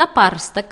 Напарсток.